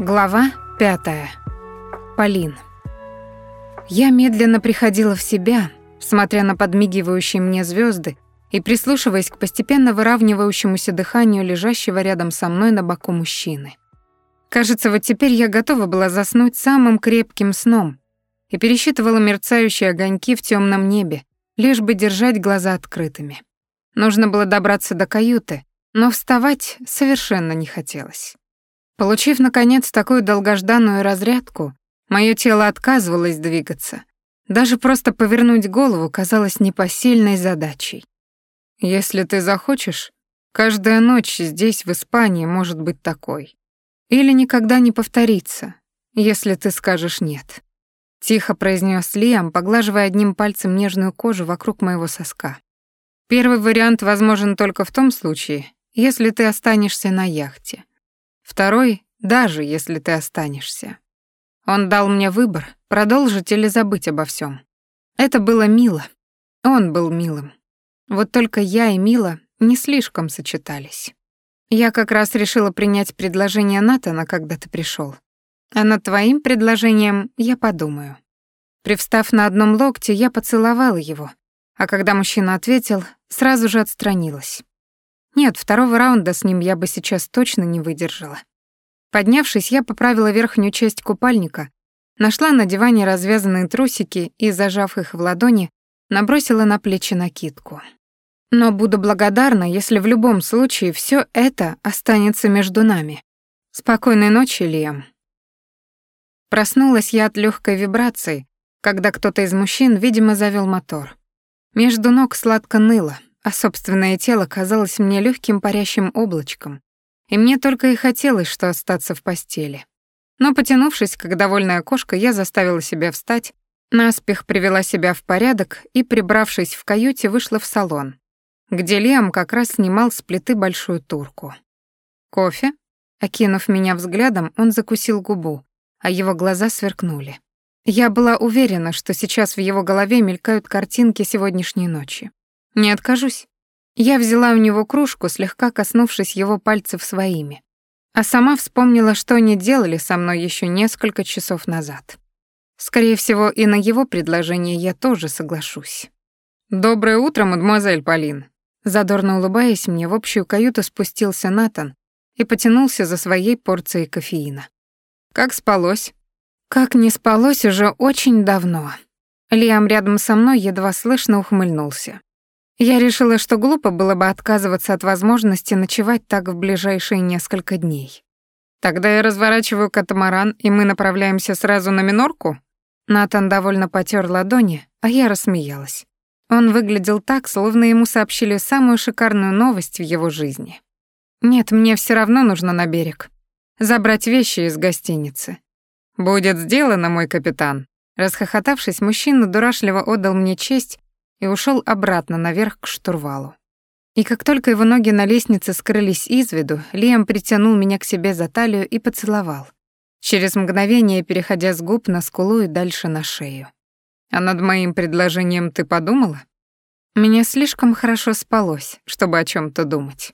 Глава пятая. Полин. Я медленно приходила в себя, смотря на подмигивающие мне звезды и прислушиваясь к постепенно выравнивающемуся дыханию лежащего рядом со мной на боку мужчины. Кажется, вот теперь я готова была заснуть самым крепким сном и пересчитывала мерцающие огоньки в темном небе, лишь бы держать глаза открытыми. Нужно было добраться до каюты, но вставать совершенно не хотелось. Получив, наконец, такую долгожданную разрядку, мое тело отказывалось двигаться. Даже просто повернуть голову казалось непосильной задачей. «Если ты захочешь, каждая ночь здесь, в Испании, может быть такой. Или никогда не повторится, если ты скажешь «нет». Тихо произнес Лиам, поглаживая одним пальцем нежную кожу вокруг моего соска. Первый вариант возможен только в том случае, если ты останешься на яхте. Второй — даже если ты останешься. Он дал мне выбор, продолжить или забыть обо всем. Это было мило. Он был милым. Вот только я и Мила не слишком сочетались. Я как раз решила принять предложение Натана, когда ты пришел. А над твоим предложением я подумаю. Привстав на одном локте, я поцеловала его, а когда мужчина ответил, сразу же отстранилась. Нет, второго раунда с ним я бы сейчас точно не выдержала. Поднявшись, я поправила верхнюю часть купальника, нашла на диване развязанные трусики и, зажав их в ладони, набросила на плечи накидку. Но буду благодарна, если в любом случае все это останется между нами. Спокойной ночи, Лиам. Проснулась я от легкой вибрации, когда кто-то из мужчин, видимо, завел мотор. Между ног сладко ныло, а собственное тело казалось мне легким парящим облачком, и мне только и хотелось, что остаться в постели. Но, потянувшись, как довольная кошка, я заставила себя встать, наспех привела себя в порядок и, прибравшись в каюте, вышла в салон, где Лиам как раз снимал с плиты большую турку. «Кофе?» Окинув меня взглядом, он закусил губу, а его глаза сверкнули. Я была уверена, что сейчас в его голове мелькают картинки сегодняшней ночи. Не откажусь. Я взяла у него кружку, слегка коснувшись его пальцев своими. А сама вспомнила, что они делали со мной еще несколько часов назад. Скорее всего, и на его предложение я тоже соглашусь. «Доброе утро, мадемуазель Полин!» Задорно улыбаясь мне, в общую каюту спустился Натан и потянулся за своей порцией кофеина. «Как спалось?» «Как не спалось уже очень давно». Лиам рядом со мной едва слышно ухмыльнулся. Я решила, что глупо было бы отказываться от возможности ночевать так в ближайшие несколько дней. Тогда я разворачиваю катамаран, и мы направляемся сразу на Минорку? Натан довольно потер ладони, а я рассмеялась. Он выглядел так, словно ему сообщили самую шикарную новость в его жизни. Нет, мне все равно нужно на берег. Забрать вещи из гостиницы. Будет сделано, мой капитан. Расхохотавшись, мужчина дурашливо отдал мне честь и ушел обратно наверх к штурвалу. И как только его ноги на лестнице скрылись из виду, Лиам притянул меня к себе за талию и поцеловал, через мгновение переходя с губ на скулу и дальше на шею. «А над моим предложением ты подумала?» Мне слишком хорошо спалось, чтобы о чем то думать.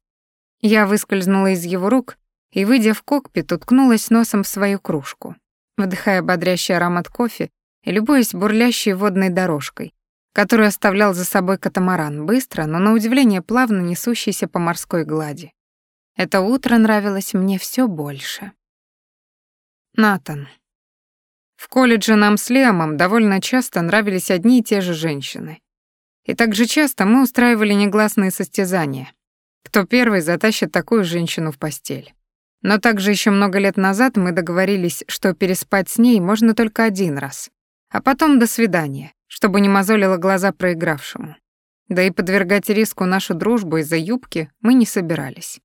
Я выскользнула из его рук и, выйдя в кокпит, уткнулась носом в свою кружку, вдыхая бодрящий аромат кофе и любуясь бурлящей водной дорожкой, который оставлял за собой катамаран, быстро, но на удивление плавно несущийся по морской глади. Это утро нравилось мне все больше. Натан. В колледже нам с Лиамом довольно часто нравились одни и те же женщины. И также часто мы устраивали негласные состязания. Кто первый затащит такую женщину в постель. Но также еще много лет назад мы договорились, что переспать с ней можно только один раз. А потом до свидания чтобы не мозолило глаза проигравшему. Да и подвергать риску нашу дружбу из-за юбки мы не собирались.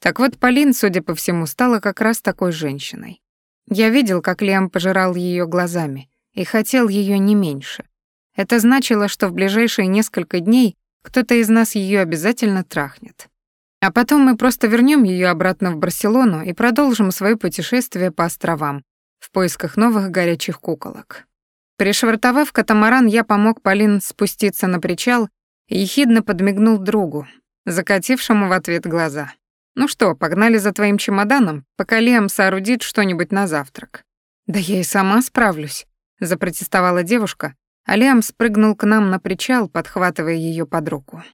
Так вот, Полин, судя по всему, стала как раз такой женщиной. Я видел, как Лиам пожирал ее глазами и хотел ее не меньше. Это значило, что в ближайшие несколько дней кто-то из нас ее обязательно трахнет. А потом мы просто вернем ее обратно в Барселону и продолжим свое путешествие по островам в поисках новых горячих куколок. Пришвартовав катамаран, я помог Полин спуститься на причал и ехидно подмигнул другу, закатившему в ответ глаза. Ну что, погнали за твоим чемоданом, пока Лиам соорудит что-нибудь на завтрак. Да я и сама справлюсь, запротестовала девушка, а Лиам спрыгнул к нам на причал, подхватывая ее под руку.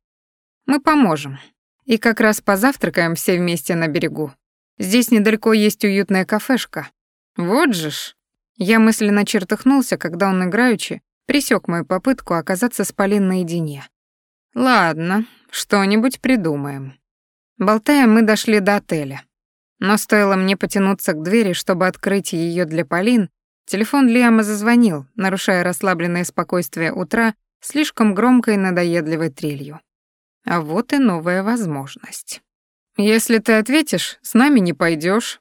Мы поможем. И как раз позавтракаем все вместе на берегу. Здесь недалеко есть уютная кафешка. Вот же ж. Я мысленно чертыхнулся, когда он играючи присек мою попытку оказаться с Полин наедине. Ладно, что-нибудь придумаем. Болтая, мы дошли до отеля. Но стоило мне потянуться к двери, чтобы открыть ее для Полин, телефон Лиама зазвонил, нарушая расслабленное спокойствие утра слишком громкой надоедливой трелью. А вот и новая возможность. Если ты ответишь, с нами не пойдешь.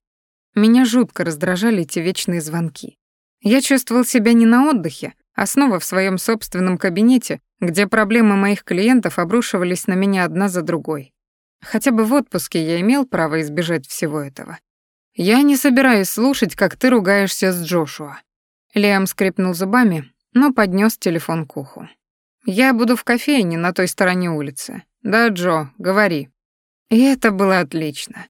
Меня жутко раздражали эти вечные звонки. Я чувствовал себя не на отдыхе, а снова в своем собственном кабинете, где проблемы моих клиентов обрушивались на меня одна за другой. Хотя бы в отпуске я имел право избежать всего этого. Я не собираюсь слушать, как ты ругаешься с Джошуа. Лиам скрипнул зубами, но поднес телефон к уху. Я буду в кофейне на той стороне улицы. Да, Джо, говори. И это было отлично.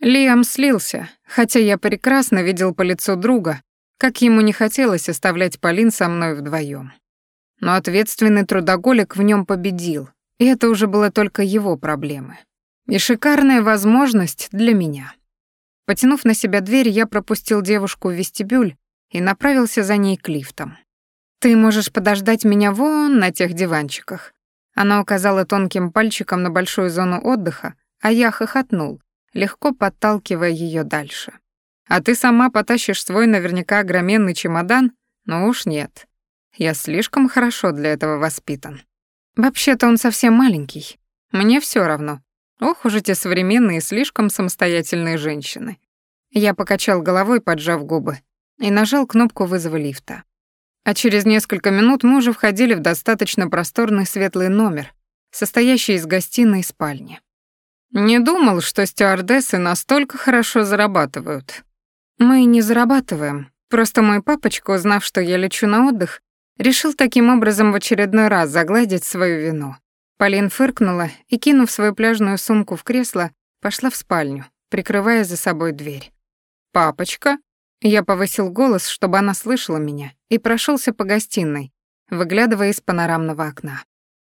Лиам слился, хотя я прекрасно видел по лицу друга, как ему не хотелось оставлять Полин со мной вдвоем. Но ответственный трудоголик в нем победил, и это уже было только его проблемы. И шикарная возможность для меня. Потянув на себя дверь, я пропустил девушку в вестибюль и направился за ней к лифтам. «Ты можешь подождать меня вон на тех диванчиках». Она указала тонким пальчиком на большую зону отдыха, а я хохотнул, легко подталкивая ее дальше. «А ты сама потащишь свой наверняка огроменный чемодан? Ну уж нет. Я слишком хорошо для этого воспитан. Вообще-то он совсем маленький. Мне все равно, Ох уж эти современные, слишком самостоятельные женщины. Я покачал головой, поджав губы, и нажал кнопку вызова лифта. А через несколько минут мы уже входили в достаточно просторный светлый номер, состоящий из гостиной и спальни. Не думал, что стюардессы настолько хорошо зарабатывают. Мы не зарабатываем. Просто мой папочка, узнав, что я лечу на отдых, решил таким образом в очередной раз загладить свою вину. Полин фыркнула и, кинув свою пляжную сумку в кресло, пошла в спальню, прикрывая за собой дверь. «Папочка?» Я повысил голос, чтобы она слышала меня, и прошелся по гостиной, выглядывая из панорамного окна.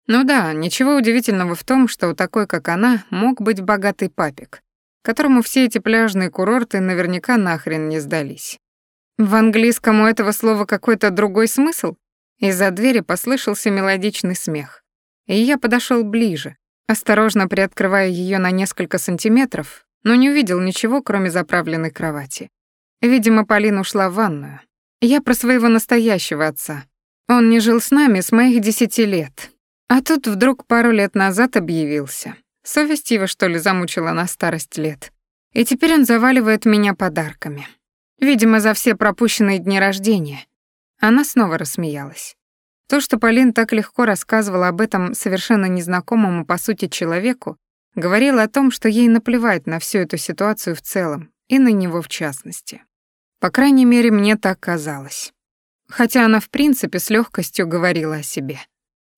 Ну да, ничего удивительного в том, что у такой, как она, мог быть богатый папик, которому все эти пляжные курорты наверняка нахрен не сдались. В английском у этого слова какой-то другой смысл? Из-за двери послышался мелодичный смех. И я подошел ближе, осторожно приоткрывая ее на несколько сантиметров, но не увидел ничего, кроме заправленной кровати. Видимо, Полина ушла в ванную. Я про своего настоящего отца. Он не жил с нами с моих десяти лет. А тут вдруг пару лет назад объявился. Совесть его, что ли, замучила на старость лет. И теперь он заваливает меня подарками. Видимо, за все пропущенные дни рождения. Она снова рассмеялась. То, что Полин так легко рассказывала об этом совершенно незнакомому по сути человеку, говорило о том, что ей наплевать на всю эту ситуацию в целом и на него в частности. По крайней мере, мне так казалось. Хотя она в принципе с легкостью говорила о себе.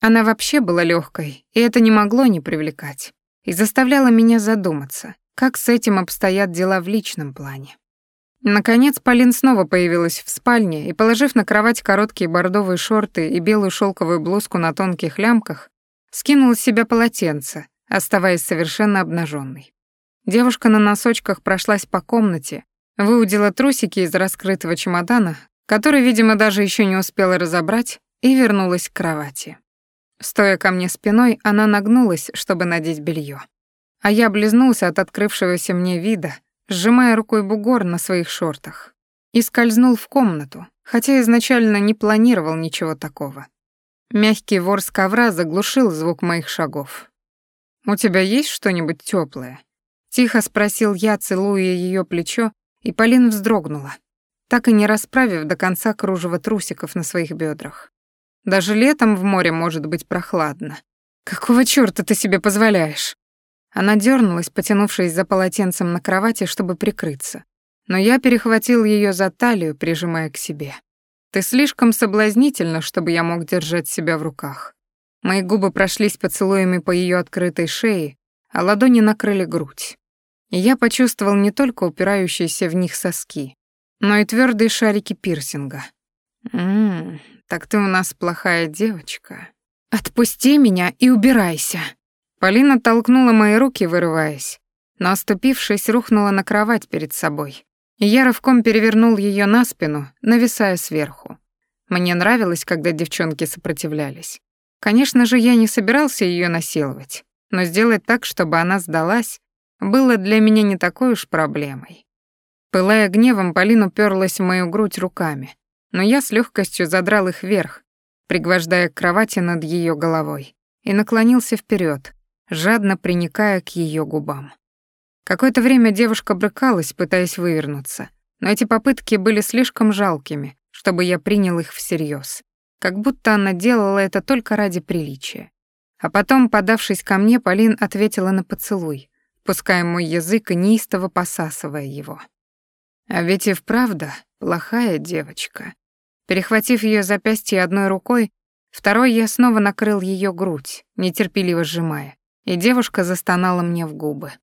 Она вообще была легкой, и это не могло не привлекать, и заставляло меня задуматься, как с этим обстоят дела в личном плане. Наконец Полин снова появилась в спальне и, положив на кровать короткие бордовые шорты и белую шелковую блузку на тонких лямках, скинула с себя полотенце, оставаясь совершенно обнаженной. Девушка на носочках прошлась по комнате, выудила трусики из раскрытого чемодана, который, видимо, даже еще не успела разобрать, и вернулась к кровати. Стоя ко мне спиной, она нагнулась, чтобы надеть белье. А я облизнулся от открывшегося мне вида, сжимая рукой бугор на своих шортах, и скользнул в комнату, хотя изначально не планировал ничего такого. Мягкий ворс ковра заглушил звук моих шагов. «У тебя есть что-нибудь тёплое?» Тихо спросил я, целуя её плечо, и Полин вздрогнула, так и не расправив до конца кружева трусиков на своих бёдрах. Даже летом в море может быть прохладно. Какого чёрта ты себе позволяешь? Она дернулась, потянувшись за полотенцем на кровати, чтобы прикрыться. Но я перехватил ее за талию, прижимая к себе. «Ты слишком соблазнительна, чтобы я мог держать себя в руках». Мои губы прошлись поцелуями по ее открытой шее, а ладони накрыли грудь. и я почувствовал не только упирающиеся в них соски, но и твердые шарики пирсинга. «Ммм, так ты у нас плохая девочка». «Отпусти меня и убирайся!» Полина толкнула мои руки, вырываясь, но, оступившись, рухнула на кровать перед собой. Я рывком перевернул ее на спину, нависая сверху. Мне нравилось, когда девчонки сопротивлялись. Конечно же, я не собирался ее насиловать, но сделать так, чтобы она сдалась, было для меня не такой уж проблемой. Пылая гневом, Полина уперлась в мою грудь руками, но я с легкостью задрал их вверх, пригвождая к кровати над ее головой, и наклонился вперед, жадно приникая к ее губам. Какое-то время девушка брыкалась, пытаясь вывернуться, но эти попытки были слишком жалкими, чтобы я принял их всерьез, как будто она делала это только ради приличия. А потом, подавшись ко мне, Полин ответила на поцелуй, пуская мой язык и неистово посасывая его. А ведь и вправду плохая девочка. Перехватив ее запястье одной рукой, второй я снова накрыл ее грудь, нетерпеливо сжимая, и девушка застонала мне в губы.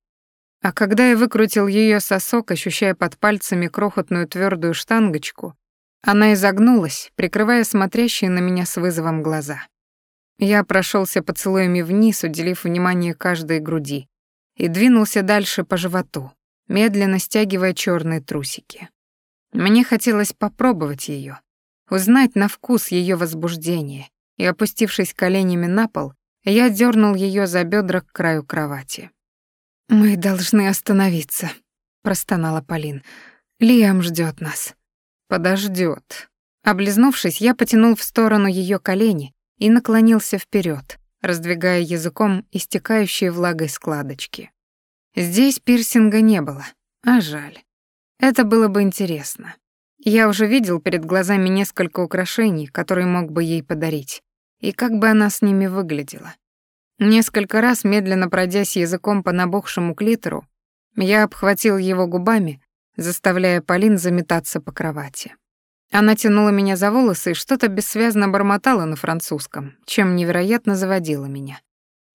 А когда я выкрутил ее сосок, ощущая под пальцами крохотную твердую штангочку, она изогнулась, прикрывая смотрящие на меня с вызовом глаза. Я прошелся поцелуями вниз, уделив внимание каждой груди, и двинулся дальше по животу, медленно стягивая черные трусики. Мне хотелось попробовать ее, узнать на вкус ее возбуждение, и, опустившись коленями на пол, я дернул ее за бедра к краю кровати. «Мы должны остановиться», — простонала Полин. «Лиам ждет нас». Подождет. Облизнувшись, я потянул в сторону ее колени и наклонился вперед, раздвигая языком истекающие влагой складочки. Здесь пирсинга не было, а жаль. Это было бы интересно. Я уже видел перед глазами несколько украшений, которые мог бы ей подарить, и как бы она с ними выглядела. Несколько раз, медленно пройдясь языком по набухшему клитору, я обхватил его губами, заставляя Полин заметаться по кровати. Она тянула меня за волосы и что-то бессвязно бормотала на французском, чем невероятно заводила меня.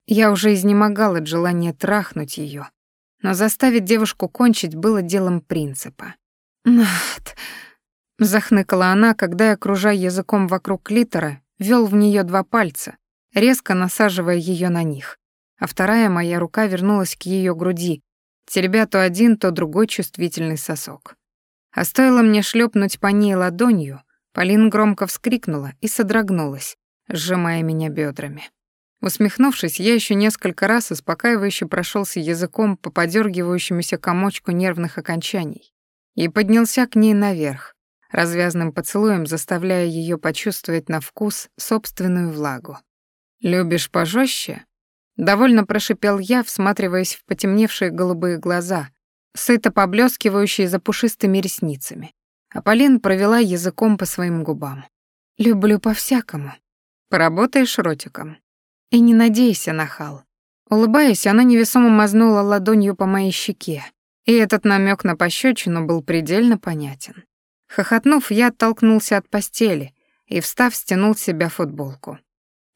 Я уже изнемогал от желания трахнуть ее, но заставить девушку кончить было делом принципа. «Над...» — захныкала она, когда я, окружая языком вокруг клитора, вел в нее два пальца, резко насаживая ее на них, а вторая моя рука вернулась к ее груди, теребя то один, то другой чувствительный сосок. А стоило мне шлепнуть по ней ладонью, Полин громко вскрикнула и содрогнулась, сжимая меня бедрами. Усмехнувшись, я еще несколько раз успокаивающе прошелся языком по подергивающемуся комочку нервных окончаний и поднялся к ней наверх, развязным поцелуем заставляя ее почувствовать на вкус собственную влагу. «Любишь пожестче?» Довольно прошипел я, всматриваясь в потемневшие голубые глаза, сыто поблескивающие за пушистыми ресницами. А Полин провела языком по своим губам. «Люблю по-всякому. Поработаешь ротиком?» «И не надейся, нахал». Улыбаясь, она невесомо мазнула ладонью по моей щеке, и этот намек на пощечину был предельно понятен. Хохотнув, я оттолкнулся от постели и, встав, стянул с себя футболку.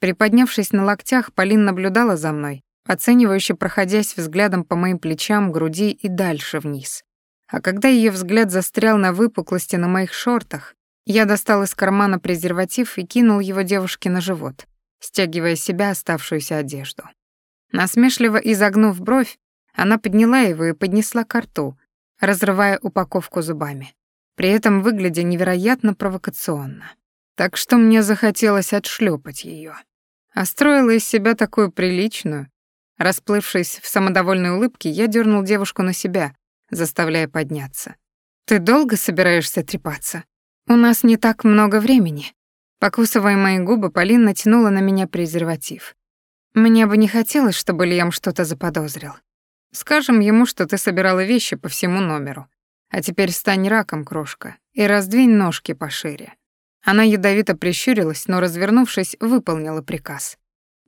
Приподнявшись на локтях, Полин наблюдала за мной, оценивающе проходясь взглядом по моим плечам, груди и дальше вниз. А когда ее взгляд застрял на выпуклости на моих шортах, я достал из кармана презерватив и кинул его девушке на живот, стягивая с себя оставшуюся одежду. Насмешливо изогнув бровь, она подняла его и поднесла к рту, разрывая упаковку зубами, при этом выглядя невероятно провокационно. Так что мне захотелось отшлепать ее. А строила из себя такую приличную. Расплывшись в самодовольной улыбке, я дернул девушку на себя, заставляя подняться. «Ты долго собираешься трепаться? У нас не так много времени». Покусывая мои губы, Полин натянула на меня презерватив. Мне бы не хотелось, чтобы Лиам что-то заподозрил. Скажем ему, что ты собирала вещи по всему номеру. А теперь стань раком, крошка, и раздвинь ножки пошире. Она ядовито прищурилась, но, развернувшись, выполнила приказ.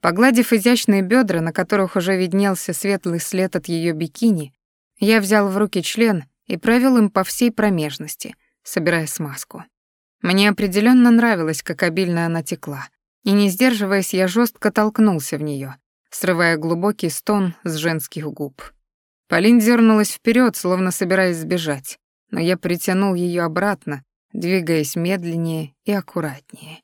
Погладив изящные бедра, на которых уже виднелся светлый след от ее бикини, я взял в руки член и провел им по всей промежности, собирая смазку. Мне определенно нравилось, как обильно она текла, и, не сдерживаясь, я жестко толкнулся в нее, срывая глубокий стон с женских губ. Полин дернулась вперед, словно собираясь сбежать, но я притянул ее обратно, двигаясь медленнее и аккуратнее.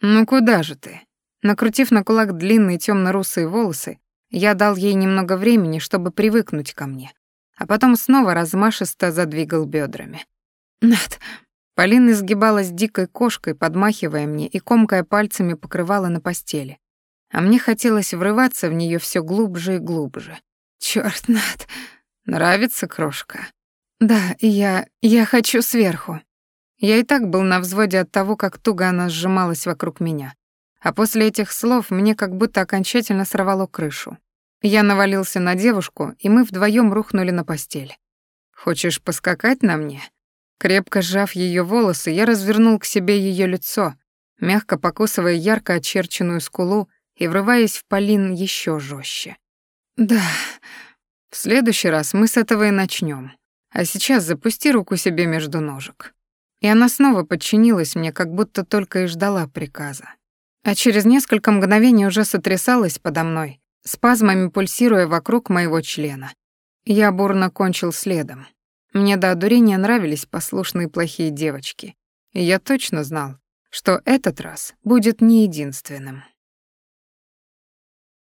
«Ну куда же ты?» Накрутив на кулак длинные темно-русые волосы, я дал ей немного времени, чтобы привыкнуть ко мне, а потом снова размашисто задвигал бедрами. «Над, Полина изгибалась дикой кошкой, подмахивая мне и комкая пальцами покрывала на постели. А мне хотелось врываться в нее все глубже и глубже. Черт, Над, нравится крошка? Да, я... я хочу сверху. Я и так был на взводе от того, как туго она сжималась вокруг меня. А после этих слов мне как будто окончательно сорвало крышу. Я навалился на девушку, и мы вдвоем рухнули на постель. «Хочешь поскакать на мне?» Крепко сжав ее волосы, я развернул к себе ее лицо, мягко покусывая ярко очерченную скулу и врываясь в Полин еще жестче. «Да, в следующий раз мы с этого и начнем. А сейчас запусти руку себе между ножек». И она снова подчинилась мне, как будто только и ждала приказа. А через несколько мгновений уже сотрясалась подо мной, спазмами пульсируя вокруг моего члена. Я бурно кончил следом. Мне до одурения нравились послушные плохие девочки, и я точно знал, что этот раз будет не единственным.